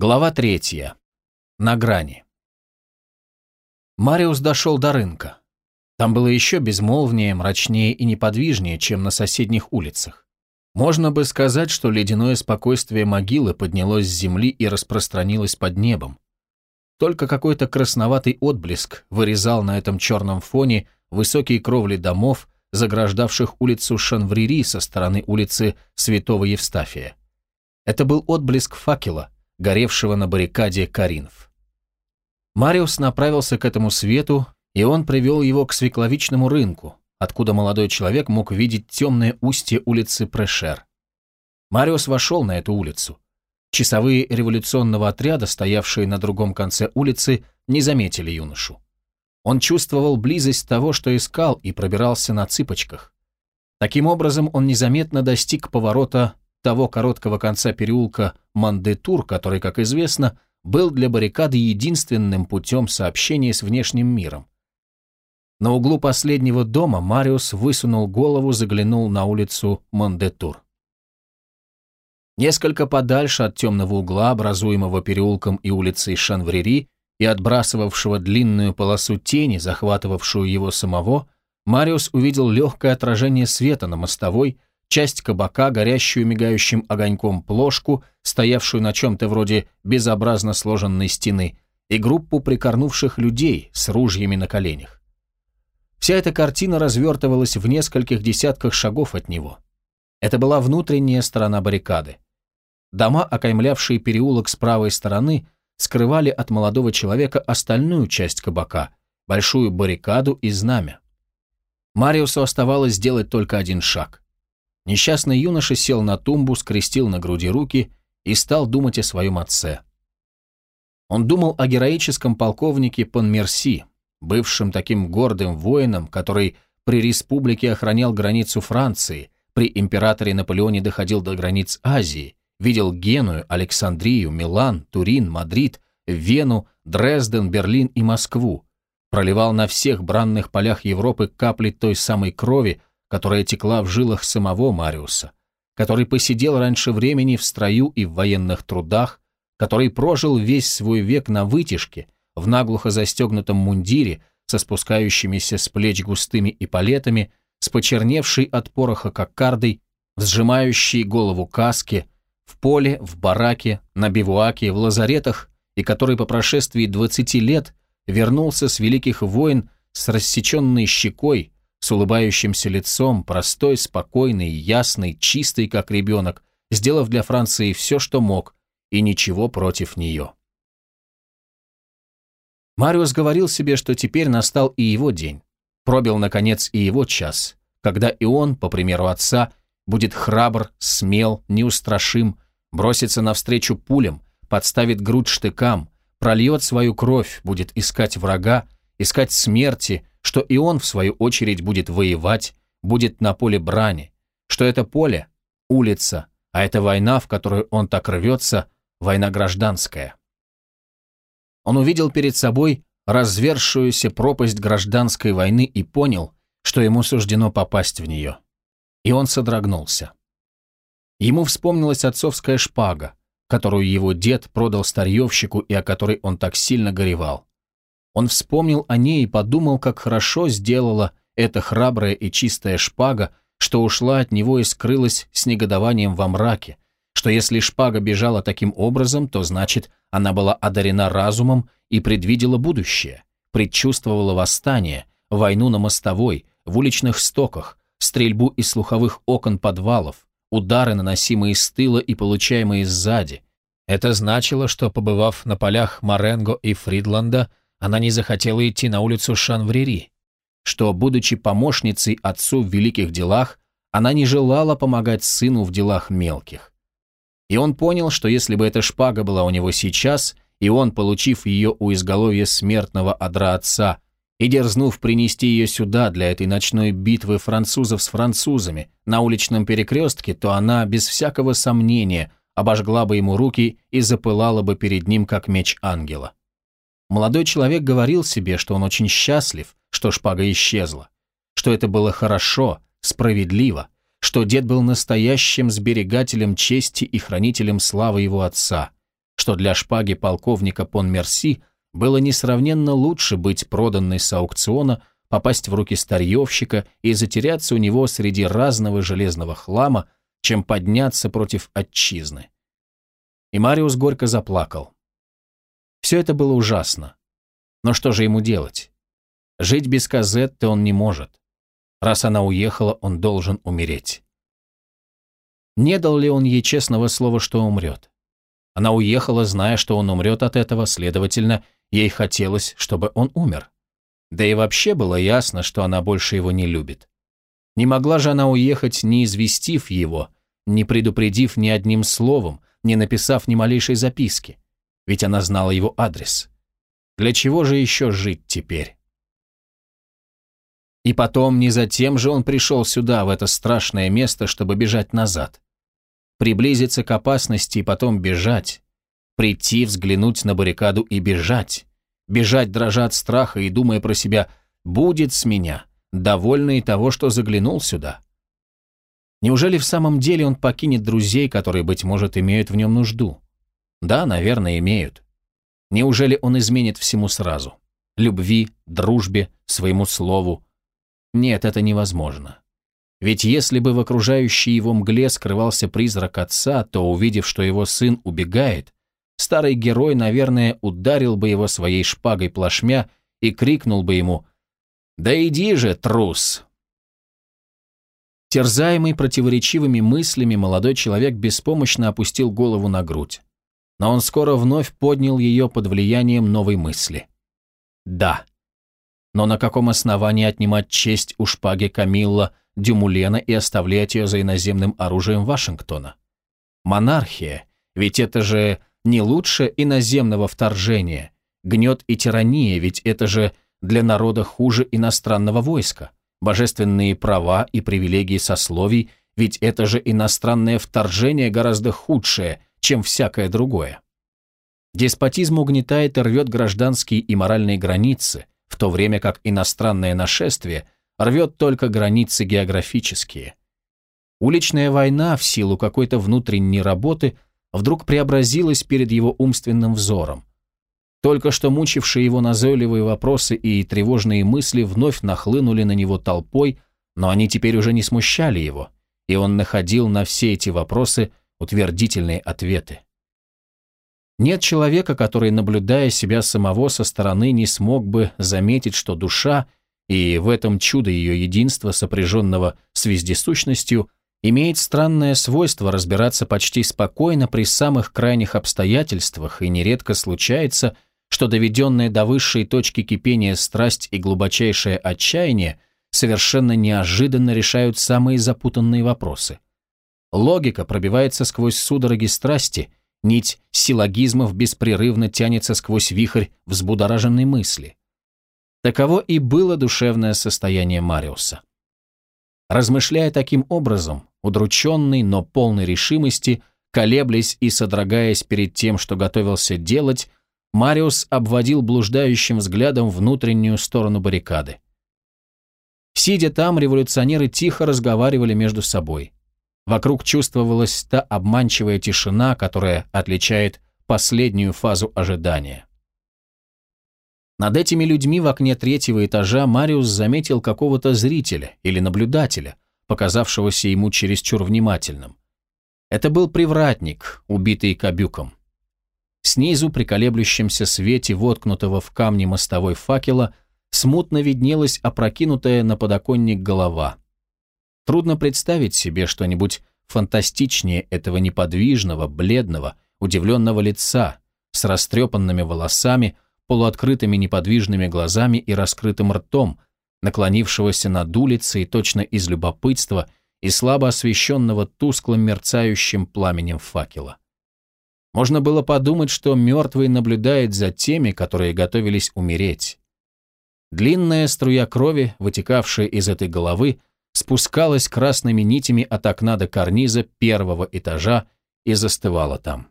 Глава третья. На грани. Мариус дошел до рынка. Там было еще безмолвнее, мрачнее и неподвижнее, чем на соседних улицах. Можно бы сказать, что ледяное спокойствие могилы поднялось с земли и распространилось под небом. Только какой-то красноватый отблеск вырезал на этом черном фоне высокие кровли домов, заграждавших улицу Шанврири со стороны улицы Святого Евстафия. Это был отблеск факела, горевшего на баррикаде Каринф. Мариус направился к этому свету, и он привел его к свекловичному рынку, откуда молодой человек мог видеть темное устье улицы Прешер. Мариус вошел на эту улицу. Часовые революционного отряда, стоявшие на другом конце улицы, не заметили юношу. Он чувствовал близость того, что искал, и пробирался на цыпочках. Таким образом, он незаметно достиг поворота того короткого конца переулка Мандетур, который, как известно, был для баррикады единственным путем сообщения с внешним миром. На углу последнего дома Мариус высунул голову, заглянул на улицу Мандетур. Несколько подальше от темного угла, образуемого переулком и улицей Шанврери, и отбрасывавшего длинную полосу тени, захватывавшую его самого, Мариус увидел легкое отражение света на мостовой, часть кабака, горящую мигающим огоньком плошку, стоявшую на чем-то вроде безобразно сложенной стены, и группу прикорнувших людей с ружьями на коленях. Вся эта картина развертывалась в нескольких десятках шагов от него. Это была внутренняя сторона баррикады. Дома, окаймлявшие переулок с правой стороны, скрывали от молодого человека остальную часть кабака, большую баррикаду и знамя. Мариусу оставалось сделать только один шаг. Несчастный юноша сел на тумбу, скрестил на груди руки и стал думать о своем отце. Он думал о героическом полковнике Понмерси, бывшем таким гордым воином, который при республике охранял границу Франции, при императоре Наполеоне доходил до границ Азии, видел Геную, Александрию, Милан, Турин, Мадрид, Вену, Дрезден, Берлин и Москву, проливал на всех бранных полях Европы капли той самой крови, которая текла в жилах самого Мариуса, который посидел раньше времени в строю и в военных трудах, который прожил весь свой век на вытяжке, в наглухо застегнутом мундире, со спускающимися с плеч густыми эполетами, с почерневшей от пороха кокардой, сжимающей голову каски, в поле, в бараке, на бивуаке, в лазаретах, и который по прошествии 20 лет вернулся с великих войн с рассеченной щекой, с улыбающимся лицом, простой, спокойный, ясный, чистый, как ребенок, сделав для Франции все, что мог, и ничего против нее. Мариус говорил себе, что теперь настал и его день. Пробил, наконец, и его час, когда и он, по примеру отца, будет храбр, смел, неустрашим, бросится навстречу пулям, подставит грудь штыкам, прольет свою кровь, будет искать врага, искать смерти, что и он, в свою очередь, будет воевать, будет на поле брани, что это поле – улица, а это война, в которую он так рвется, война гражданская. Он увидел перед собой развершуюся пропасть гражданской войны и понял, что ему суждено попасть в нее. И он содрогнулся. Ему вспомнилась отцовская шпага, которую его дед продал старьевщику и о которой он так сильно горевал. Он вспомнил о ней и подумал, как хорошо сделала эта храбрая и чистая шпага, что ушла от него и скрылась с негодованием во мраке, что если шпага бежала таким образом, то значит, она была одарена разумом и предвидела будущее, предчувствовала восстание, войну на мостовой, в уличных стоках, стрельбу из слуховых окон подвалов, удары, наносимые с тыла и получаемые сзади. Это значило, что, побывав на полях Маренго и Фридланда, она не захотела идти на улицу Шанврери, что, будучи помощницей отцу в великих делах, она не желала помогать сыну в делах мелких. И он понял, что если бы эта шпага была у него сейчас, и он, получив ее у изголовья смертного одра отца, и дерзнув принести ее сюда для этой ночной битвы французов с французами на уличном перекрестке, то она, без всякого сомнения, обожгла бы ему руки и запылала бы перед ним, как меч ангела. Молодой человек говорил себе, что он очень счастлив, что шпага исчезла, что это было хорошо, справедливо, что дед был настоящим сберегателем чести и хранителем славы его отца, что для шпаги полковника Понмерси было несравненно лучше быть проданной с аукциона, попасть в руки старьевщика и затеряться у него среди разного железного хлама, чем подняться против отчизны. И Мариус горько заплакал. Все это было ужасно. Но что же ему делать? Жить без Казетты он не может. Раз она уехала, он должен умереть. Не дал ли он ей честного слова, что умрет? Она уехала, зная, что он умрет от этого, следовательно, ей хотелось, чтобы он умер. Да и вообще было ясно, что она больше его не любит. Не могла же она уехать, не известив его, не предупредив ни одним словом, не написав ни малейшей записки. Ведь она знала его адрес. Для чего же еще жить теперь? И потом, не затем же он пришел сюда, в это страшное место, чтобы бежать назад. Приблизиться к опасности и потом бежать. Прийти, взглянуть на баррикаду и бежать. Бежать, дрожа от страха и думая про себя «будет с меня», довольный того, что заглянул сюда. Неужели в самом деле он покинет друзей, которые, быть может, имеют в нем нужду? Да, наверное, имеют. Неужели он изменит всему сразу? Любви, дружбе, своему слову? Нет, это невозможно. Ведь если бы в окружающей его мгле скрывался призрак отца, то, увидев, что его сын убегает, старый герой, наверное, ударил бы его своей шпагой плашмя и крикнул бы ему «Да иди же, трус!» Терзаемый противоречивыми мыслями, молодой человек беспомощно опустил голову на грудь. Но он скоро вновь поднял ее под влиянием новой мысли. «Да». Но на каком основании отнимать честь у шпаги Камилла Дюмулена и оставлять ее за иноземным оружием Вашингтона? Монархия, ведь это же не лучше иноземного вторжения. Гнет и тирания, ведь это же для народа хуже иностранного войска божественные права и привилегии сословий, ведь это же иностранное вторжение гораздо худшее, чем всякое другое. Деспотизм угнетает и рвет гражданские и моральные границы, в то время как иностранное нашествие рвет только границы географические. Уличная война в силу какой-то внутренней работы вдруг преобразилась перед его умственным взором, только что мучившие его назойливые вопросы и тревожные мысли вновь нахлынули на него толпой, но они теперь уже не смущали его, и он находил на все эти вопросы утвердительные ответы. Нет человека, который, наблюдая себя самого со стороны, не смог бы заметить, что душа, и в этом чудо ее единства, сопряженного с вездесущностью, имеет странное свойство разбираться почти спокойно при самых крайних обстоятельствах, и нередко случается – что доведенная до высшей точки кипения страсть и глубочайшее отчаяние совершенно неожиданно решают самые запутанные вопросы. Логика пробивается сквозь судороги страсти, нить силлогизмов беспрерывно тянется сквозь вихрь взбудораженной мысли. Таково и было душевное состояние Мариуса. Размышляя таким образом, удрученный, но полной решимости, колеблясь и содрогаясь перед тем, что готовился делать, Мариус обводил блуждающим взглядом внутреннюю сторону баррикады. Сидя там, революционеры тихо разговаривали между собой. Вокруг чувствовалась та обманчивая тишина, которая отличает последнюю фазу ожидания. Над этими людьми в окне третьего этажа Мариус заметил какого-то зрителя или наблюдателя, показавшегося ему чересчур внимательным. Это был привратник, убитый кабюком. Снизу, при колеблющемся свете воткнутого в камни мостовой факела, смутно виднелась опрокинутая на подоконник голова. Трудно представить себе что-нибудь фантастичнее этого неподвижного, бледного, удивленного лица с растрепанными волосами, полуоткрытыми неподвижными глазами и раскрытым ртом, наклонившегося над улицей точно из любопытства и слабо освещенного тусклым мерцающим пламенем факела. Можно было подумать, что мертвый наблюдает за теми, которые готовились умереть. Длинная струя крови, вытекавшая из этой головы, спускалась красными нитями от окна до карниза первого этажа и застывала там.